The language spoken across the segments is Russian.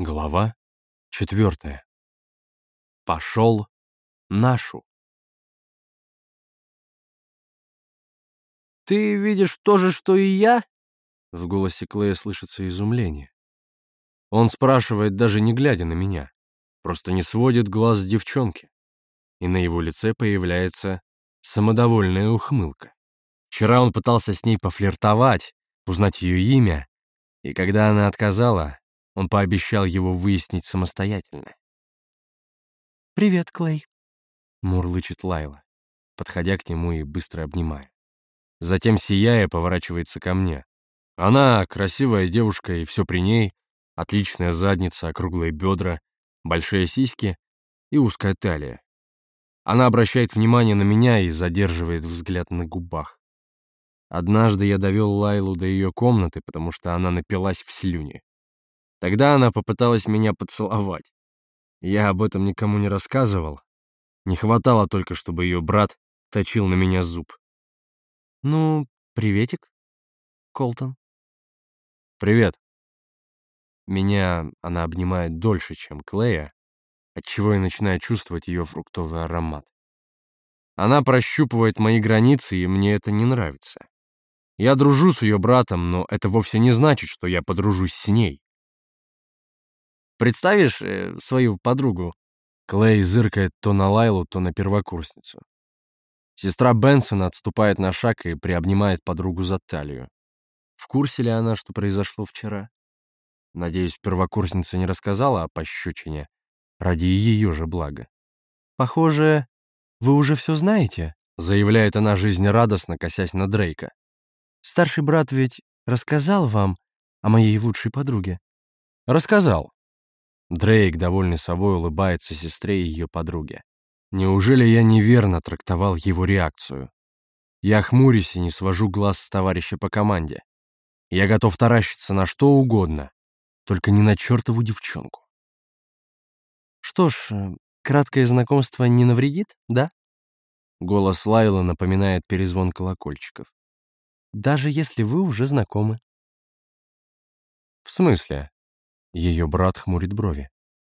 Глава четвертая. Пошел нашу. «Ты видишь то же, что и я?» В голосе Клея слышится изумление. Он спрашивает, даже не глядя на меня, просто не сводит глаз с девчонки. И на его лице появляется самодовольная ухмылка. Вчера он пытался с ней пофлиртовать, узнать ее имя, и когда она отказала, он пообещал его выяснить самостоятельно. «Привет, Клей», — мурлычет Лайла, подходя к нему и быстро обнимая. Затем, сияя, поворачивается ко мне. Она красивая девушка, и все при ней. Отличная задница, округлые бедра, большие сиськи и узкая талия. Она обращает внимание на меня и задерживает взгляд на губах. Однажды я довел Лайлу до ее комнаты, потому что она напилась в слюне. Тогда она попыталась меня поцеловать. Я об этом никому не рассказывал. Не хватало только, чтобы ее брат точил на меня зуб. «Ну, приветик, Колтон». «Привет». Меня она обнимает дольше, чем Клея, отчего я начинаю чувствовать ее фруктовый аромат. Она прощупывает мои границы, и мне это не нравится. Я дружу с ее братом, но это вовсе не значит, что я подружусь с ней. Представишь э, свою подругу?» Клей зыркает то на Лайлу, то на первокурсницу. Сестра Бенсона отступает на шаг и приобнимает подругу за талию. В курсе ли она, что произошло вчера? Надеюсь, первокурсница не рассказала о пощечине ради ее же блага. «Похоже, вы уже все знаете», — заявляет она жизнерадостно, косясь на Дрейка. «Старший брат ведь рассказал вам о моей лучшей подруге?» «Рассказал. Дрейк, довольный собой, улыбается сестре и ее подруге. Неужели я неверно трактовал его реакцию? Я хмурюсь и не свожу глаз с товарища по команде. Я готов таращиться на что угодно, только не на чертову девчонку. Что ж, э, краткое знакомство не навредит, да? Голос Лайла напоминает перезвон колокольчиков. Даже если вы уже знакомы. В смысле? Ее брат хмурит брови.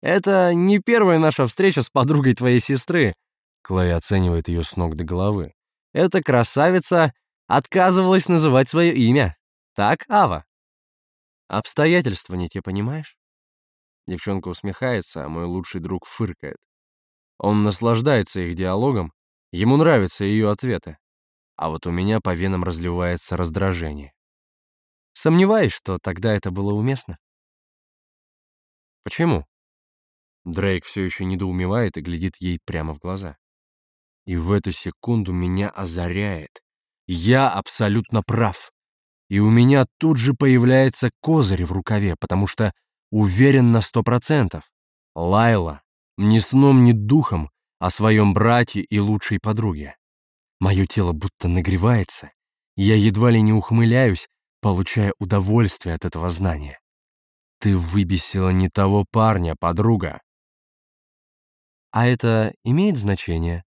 «Это не первая наша встреча с подругой твоей сестры», Клей оценивает ее с ног до головы. «Эта красавица отказывалась называть свое имя. Так, Ава?» «Обстоятельства не те, понимаешь?» Девчонка усмехается, а мой лучший друг фыркает. Он наслаждается их диалогом, ему нравятся ее ответы. А вот у меня по венам разливается раздражение. Сомневаюсь, что тогда это было уместно. «Почему?» Дрейк все еще недоумевает и глядит ей прямо в глаза. И в эту секунду меня озаряет. Я абсолютно прав. И у меня тут же появляется козырь в рукаве, потому что уверен на сто процентов. Лайла ни сном, ни духом о своем брате и лучшей подруге. Мое тело будто нагревается, и я едва ли не ухмыляюсь, получая удовольствие от этого знания. Ты выбесила не того парня, подруга. А это имеет значение?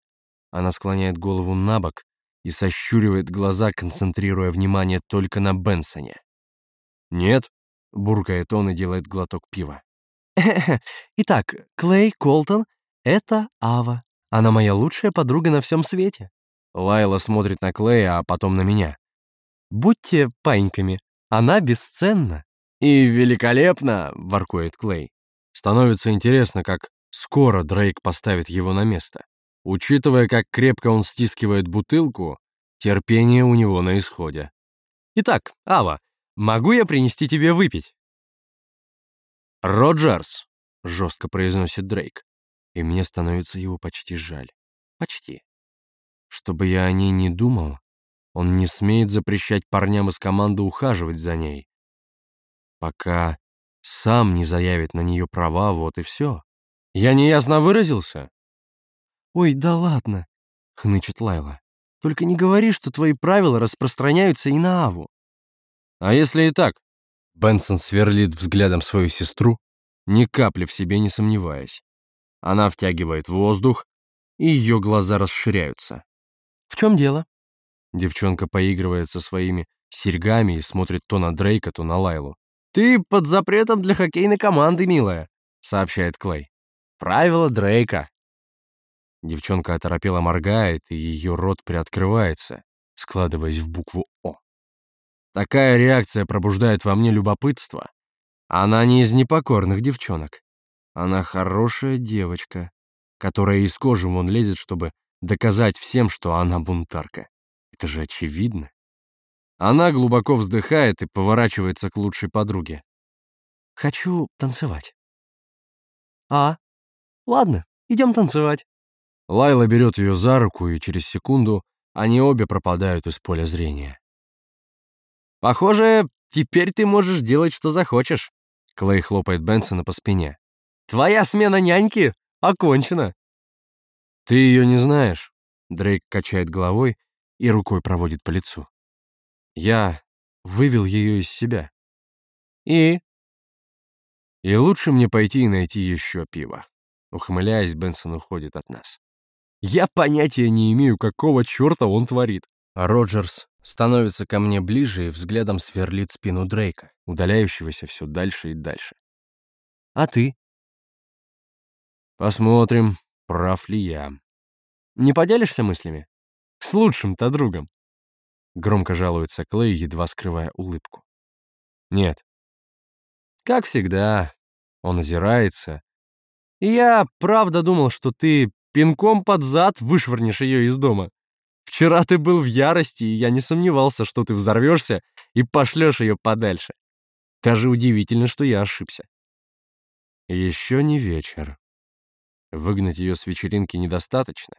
Она склоняет голову на бок и сощуривает глаза, концентрируя внимание только на Бенсоне. «Нет», — буркает он и делает глоток пива. «Итак, Клей Колтон — это Ава. Она моя лучшая подруга на всем свете». Лайла смотрит на Клея, а потом на меня. «Будьте паиньками, она бесценна». «И великолепно!» — воркует Клей. Становится интересно, как скоро Дрейк поставит его на место. Учитывая, как крепко он стискивает бутылку, терпение у него на исходе. «Итак, Ава, могу я принести тебе выпить?» «Роджерс!» — жестко произносит Дрейк. И мне становится его почти жаль. Почти. Чтобы я о ней не думал, он не смеет запрещать парням из команды ухаживать за ней пока сам не заявит на нее права, вот и все. Я неясно выразился? «Ой, да ладно», — хнычет Лайла. «Только не говори, что твои правила распространяются и на Аву». «А если и так?» Бенсон сверлит взглядом свою сестру, ни капли в себе не сомневаясь. Она втягивает воздух, и ее глаза расширяются. «В чем дело?» Девчонка поигрывает со своими серьгами и смотрит то на Дрейка, то на Лайлу. «Ты под запретом для хоккейной команды, милая», — сообщает Клей. «Правило Дрейка». Девчонка оторопела моргает, и ее рот приоткрывается, складываясь в букву «О». Такая реакция пробуждает во мне любопытство. Она не из непокорных девчонок. Она хорошая девочка, которая из кожи вон лезет, чтобы доказать всем, что она бунтарка. Это же очевидно. Она глубоко вздыхает и поворачивается к лучшей подруге. «Хочу танцевать». «А, ладно, идем танцевать». Лайла берет ее за руку, и через секунду они обе пропадают из поля зрения. «Похоже, теперь ты можешь делать, что захочешь», — Клей хлопает Бенсона по спине. «Твоя смена няньки окончена». «Ты ее не знаешь», — Дрейк качает головой и рукой проводит по лицу. «Я вывел ее из себя». «И?» «И лучше мне пойти и найти еще пиво». Ухмыляясь, Бенсон уходит от нас. Я понятия не имею, какого черта он творит. А Роджерс становится ко мне ближе и взглядом сверлит спину Дрейка, удаляющегося все дальше и дальше. «А ты?» «Посмотрим, прав ли я. Не поделишься мыслями? С лучшим-то другом. Громко жалуется Клей, едва скрывая улыбку. Нет. Как всегда, он озирается. И я правда думал, что ты пинком под зад вышвырнешь ее из дома. Вчера ты был в ярости, и я не сомневался, что ты взорвешься и пошлешь ее подальше. Даже удивительно, что я ошибся. Еще не вечер. Выгнать ее с вечеринки недостаточно.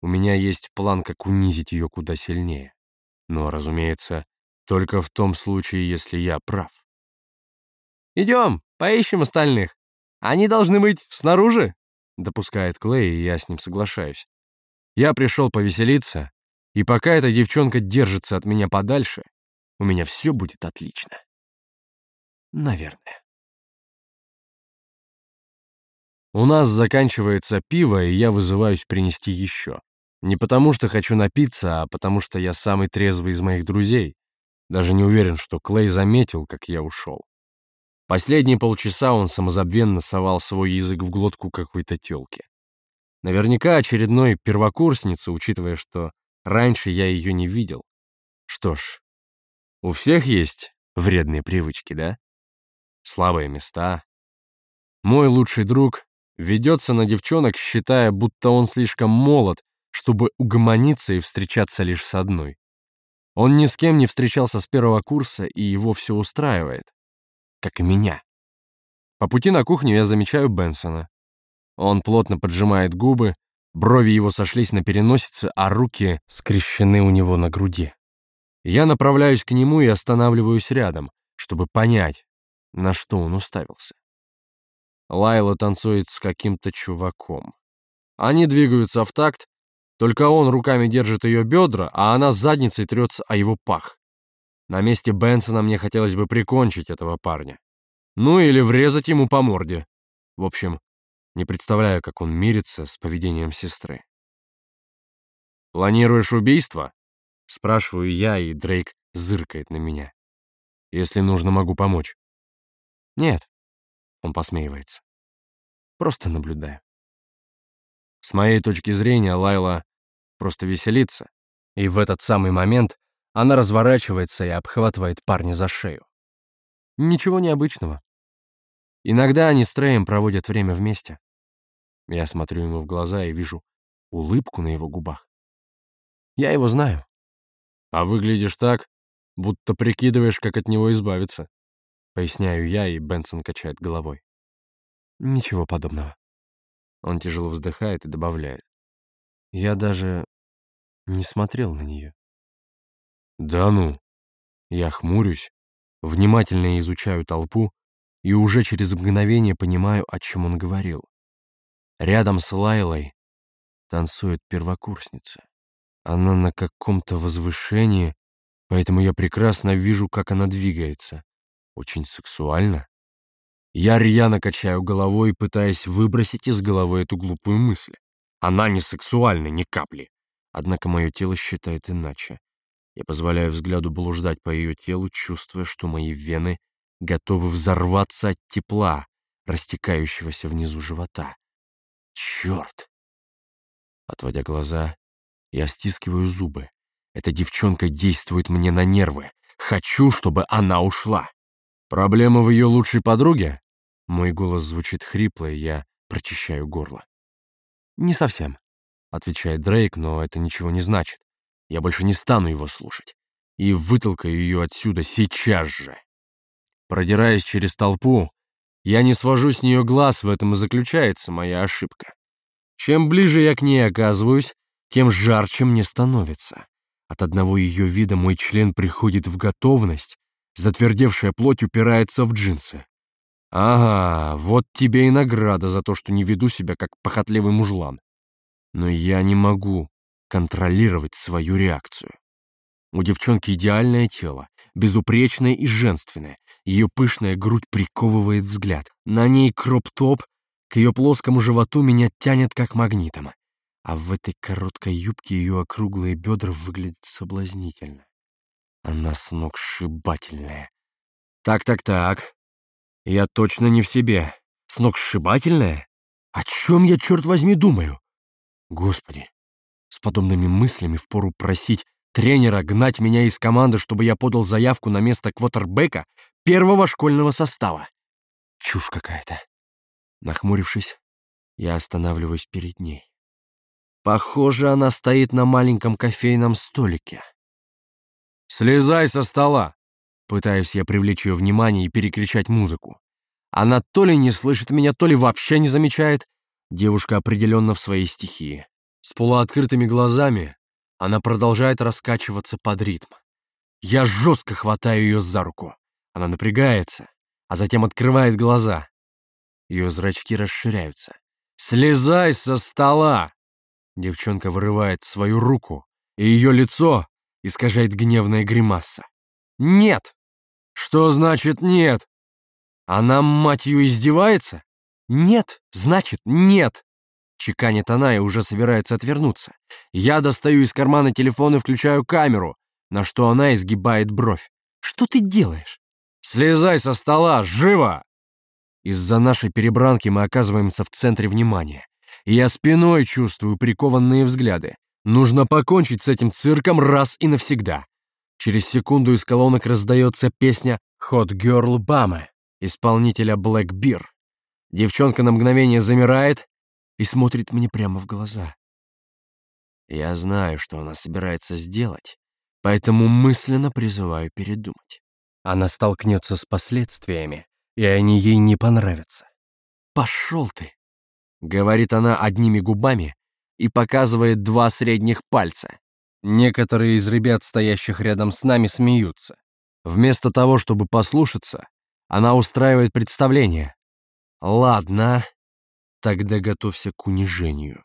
У меня есть план, как унизить ее куда сильнее. Но, разумеется, только в том случае, если я прав. «Идем, поищем остальных. Они должны быть снаружи», — допускает Клей, и я с ним соглашаюсь. Я пришел повеселиться, и пока эта девчонка держится от меня подальше, у меня все будет отлично. Наверное. У нас заканчивается пиво, и я вызываюсь принести еще. Не потому, что хочу напиться, а потому, что я самый трезвый из моих друзей. Даже не уверен, что Клей заметил, как я ушел. Последние полчаса он самозабвенно совал свой язык в глотку какой-то тёлки. Наверняка очередной первокурсницы, учитывая, что раньше я ее не видел. Что ж, у всех есть вредные привычки, да? Слабые места. Мой лучший друг ведется на девчонок, считая, будто он слишком молод, чтобы угомониться и встречаться лишь с одной. Он ни с кем не встречался с первого курса, и его все устраивает. Как и меня. По пути на кухню я замечаю Бенсона. Он плотно поджимает губы, брови его сошлись на переносице, а руки скрещены у него на груди. Я направляюсь к нему и останавливаюсь рядом, чтобы понять, на что он уставился. Лайла танцует с каким-то чуваком. Они двигаются в такт, только он руками держит ее бедра, а она задницей трется о его пах. На месте Бенсона мне хотелось бы прикончить этого парня. Ну или врезать ему по морде. В общем, не представляю, как он мирится с поведением сестры. «Планируешь убийство?» — спрашиваю я, и Дрейк зыркает на меня. «Если нужно, могу помочь». «Нет», он посмеивается. Просто наблюдаю. С моей точки зрения, Лайла просто веселится. И в этот самый момент она разворачивается и обхватывает парня за шею. Ничего необычного. Иногда они с Треем проводят время вместе. Я смотрю ему в глаза и вижу улыбку на его губах. Я его знаю. А выглядишь так, будто прикидываешь, как от него избавиться. Поясняю я, и Бенсон качает головой. Ничего подобного. Он тяжело вздыхает и добавляет. Я даже не смотрел на нее. Да ну. Я хмурюсь, внимательно изучаю толпу и уже через мгновение понимаю, о чем он говорил. Рядом с Лайлой танцует первокурсница. Она на каком-то возвышении, поэтому я прекрасно вижу, как она двигается. Очень сексуально. Я рьяно качаю головой, пытаясь выбросить из головы эту глупую мысль. Она не сексуальна ни капли. Однако мое тело считает иначе. Я позволяю взгляду блуждать по ее телу, чувствуя, что мои вены готовы взорваться от тепла, растекающегося внизу живота. Черт! Отводя глаза, я стискиваю зубы. Эта девчонка действует мне на нервы. Хочу, чтобы она ушла. Проблема в ее лучшей подруге? Мой голос звучит хрипло, и я прочищаю горло. «Не совсем», — отвечает Дрейк, но это ничего не значит. Я больше не стану его слушать. И вытолкаю ее отсюда сейчас же. Продираясь через толпу, я не свожу с нее глаз, в этом и заключается моя ошибка. Чем ближе я к ней оказываюсь, тем жарче мне становится. От одного ее вида мой член приходит в готовность, затвердевшая плоть упирается в джинсы. Ага, вот тебе и награда за то, что не веду себя как похотливый мужлан. Но я не могу контролировать свою реакцию. У девчонки идеальное тело, безупречное и женственное. Ее пышная грудь приковывает взгляд. На ней кроп-топ, к ее плоскому животу меня тянет как магнитом. А в этой короткой юбке ее округлые бедра выглядят соблазнительно. Она сногсшибательная. Так-так-так. Я точно не в себе. Сногсшибательная? О чем я, черт возьми, думаю? Господи, с подобными мыслями впору просить тренера гнать меня из команды, чтобы я подал заявку на место квотербека первого школьного состава. Чушь какая-то. Нахмурившись, я останавливаюсь перед ней. Похоже, она стоит на маленьком кофейном столике. «Слезай со стола!» Пытаюсь я привлечь ее внимание и перекричать музыку. Она то ли не слышит меня, то ли вообще не замечает. Девушка определенно в своей стихии. С полуоткрытыми глазами она продолжает раскачиваться под ритм. Я жестко хватаю ее за руку. Она напрягается, а затем открывает глаза. Ее зрачки расширяются. «Слезай со стола!» Девчонка вырывает свою руку, и ее лицо искажает гневная гримаса. «Нет!» «Что значит нет?» «Она, мать ее, издевается?» «Нет, значит, нет!» Чеканит она и уже собирается отвернуться. Я достаю из кармана телефон и включаю камеру, на что она изгибает бровь. «Что ты делаешь?» «Слезай со стола, живо!» Из-за нашей перебранки мы оказываемся в центре внимания. Я спиной чувствую прикованные взгляды. Нужно покончить с этим цирком раз и навсегда. Через секунду из колонок раздается песня «Hot Girl Bama» исполнителя Black Bear. Девчонка на мгновение замирает и смотрит мне прямо в глаза. Я знаю, что она собирается сделать, поэтому мысленно призываю передумать. Она столкнется с последствиями, и они ей не понравятся. «Пошел ты!» — говорит она одними губами и показывает два средних пальца. Некоторые из ребят, стоящих рядом с нами, смеются. Вместо того, чтобы послушаться, она устраивает представление. «Ладно, тогда готовься к унижению».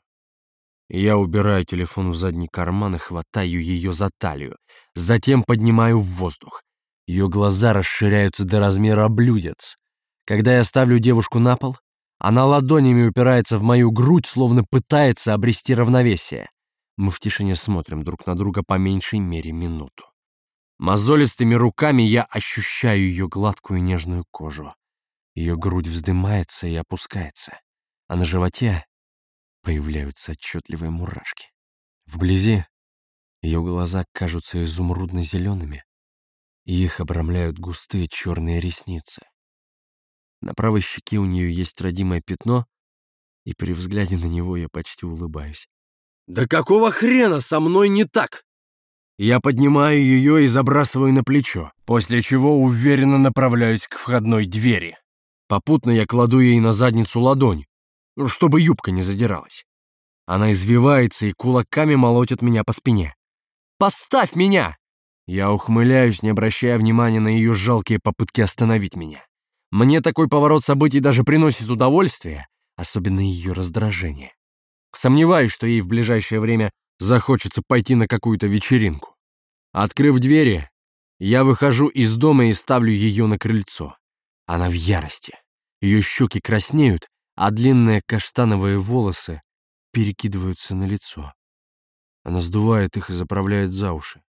Я убираю телефон в задний карман и хватаю ее за талию. Затем поднимаю в воздух. Ее глаза расширяются до размера блюдец. Когда я ставлю девушку на пол, она ладонями упирается в мою грудь, словно пытается обрести равновесие. Мы в тишине смотрим друг на друга по меньшей мере минуту. Мозолистыми руками я ощущаю ее гладкую нежную кожу. Ее грудь вздымается и опускается, а на животе появляются отчетливые мурашки. Вблизи ее глаза кажутся изумрудно-зелеными, и их обрамляют густые черные ресницы. На правой щеке у нее есть родимое пятно, и при взгляде на него я почти улыбаюсь. «Да какого хрена со мной не так?» Я поднимаю ее и забрасываю на плечо, после чего уверенно направляюсь к входной двери. Попутно я кладу ей на задницу ладонь, чтобы юбка не задиралась. Она извивается и кулаками молотит меня по спине. «Поставь меня!» Я ухмыляюсь, не обращая внимания на ее жалкие попытки остановить меня. Мне такой поворот событий даже приносит удовольствие, особенно ее раздражение. Сомневаюсь, что ей в ближайшее время захочется пойти на какую-то вечеринку. Открыв двери, я выхожу из дома и ставлю ее на крыльцо. Она в ярости. Ее щеки краснеют, а длинные каштановые волосы перекидываются на лицо. Она сдувает их и заправляет за уши.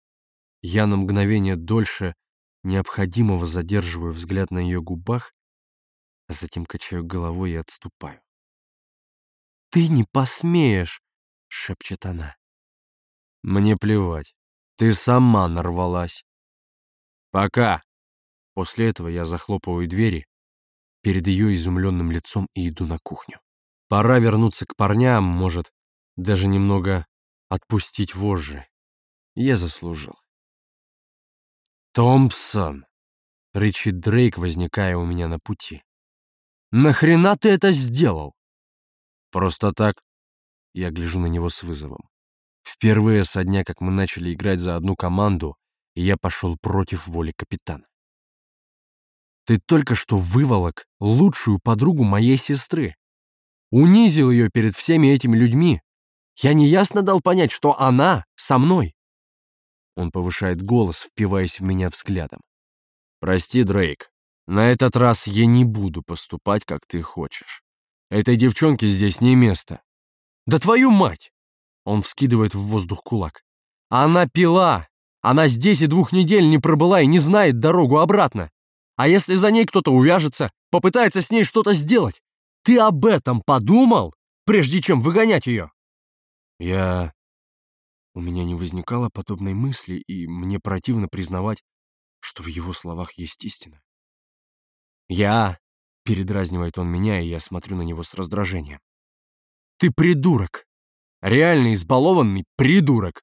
Я на мгновение дольше необходимого задерживаю взгляд на ее губах, а затем качаю головой и отступаю. «Ты не посмеешь!» — шепчет она. «Мне плевать. Ты сама нарвалась. Пока!» После этого я захлопываю двери перед ее изумленным лицом и иду на кухню. Пора вернуться к парням, может, даже немного отпустить вожжи. Я заслужил. «Томпсон!» — рычит Дрейк, возникая у меня на пути. «Нахрена ты это сделал?» «Просто так». Я гляжу на него с вызовом. Впервые со дня, как мы начали играть за одну команду, я пошел против воли капитана. Ты только что выволок лучшую подругу моей сестры. Унизил ее перед всеми этими людьми. Я неясно дал понять, что она со мной. Он повышает голос, впиваясь в меня взглядом. «Прости, Дрейк, на этот раз я не буду поступать, как ты хочешь. Этой девчонке здесь не место». «Да твою мать!» Он вскидывает в воздух кулак. «Она пила! Она здесь и двух недель не пробыла и не знает дорогу обратно. А если за ней кто-то увяжется, попытается с ней что-то сделать? Ты об этом подумал, прежде чем выгонять ее?» Я у меня не возникало подобной мысли, и мне противно признавать, что в его словах есть истина. «Я...» — передразнивает он меня, и я смотрю на него с раздражением. «Ты придурок! Реально избалованный придурок!»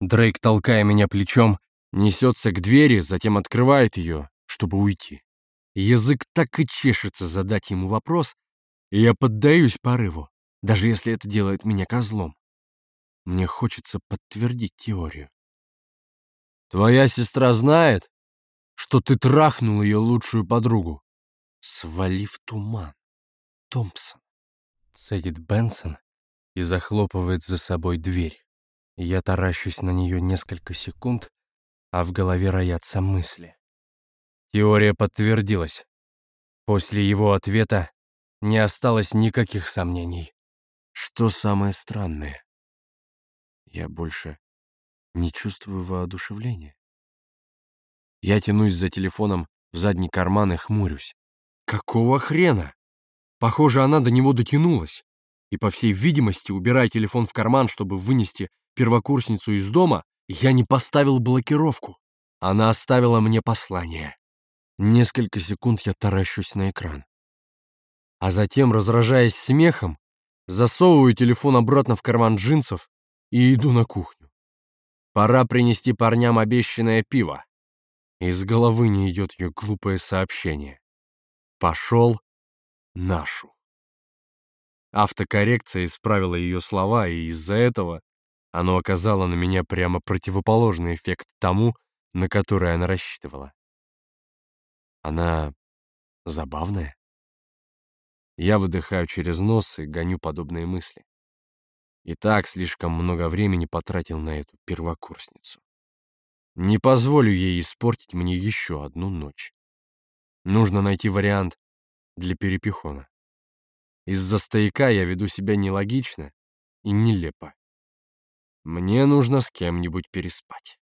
Дрейк, толкая меня плечом, несется к двери, затем открывает ее, чтобы уйти. Язык так и чешется задать ему вопрос, и я поддаюсь порыву, даже если это делает меня козлом. Мне хочется подтвердить теорию. Твоя сестра знает, что ты трахнул ее лучшую подругу. Свали в туман. Томпсон. Цедит Бенсон и захлопывает за собой дверь. Я таращусь на нее несколько секунд, а в голове роятся мысли. Теория подтвердилась. После его ответа не осталось никаких сомнений. Что самое странное? Я больше не чувствую воодушевления. Я тянусь за телефоном в задний карман и хмурюсь. Какого хрена? Похоже, она до него дотянулась. И, по всей видимости, убирая телефон в карман, чтобы вынести первокурсницу из дома, я не поставил блокировку. Она оставила мне послание. Несколько секунд я таращусь на экран. А затем, разражаясь смехом, засовываю телефон обратно в карман джинсов и иду на кухню. Пора принести парням обещанное пиво. Из головы не идет ее глупое сообщение. Пошел нашу. Автокоррекция исправила ее слова, и из-за этого оно оказало на меня прямо противоположный эффект тому, на который она рассчитывала. Она забавная. Я выдыхаю через нос и гоню подобные мысли. И так слишком много времени потратил на эту первокурсницу. Не позволю ей испортить мне еще одну ночь. Нужно найти вариант для перепихона. Из-за стояка я веду себя нелогично и нелепо. Мне нужно с кем-нибудь переспать.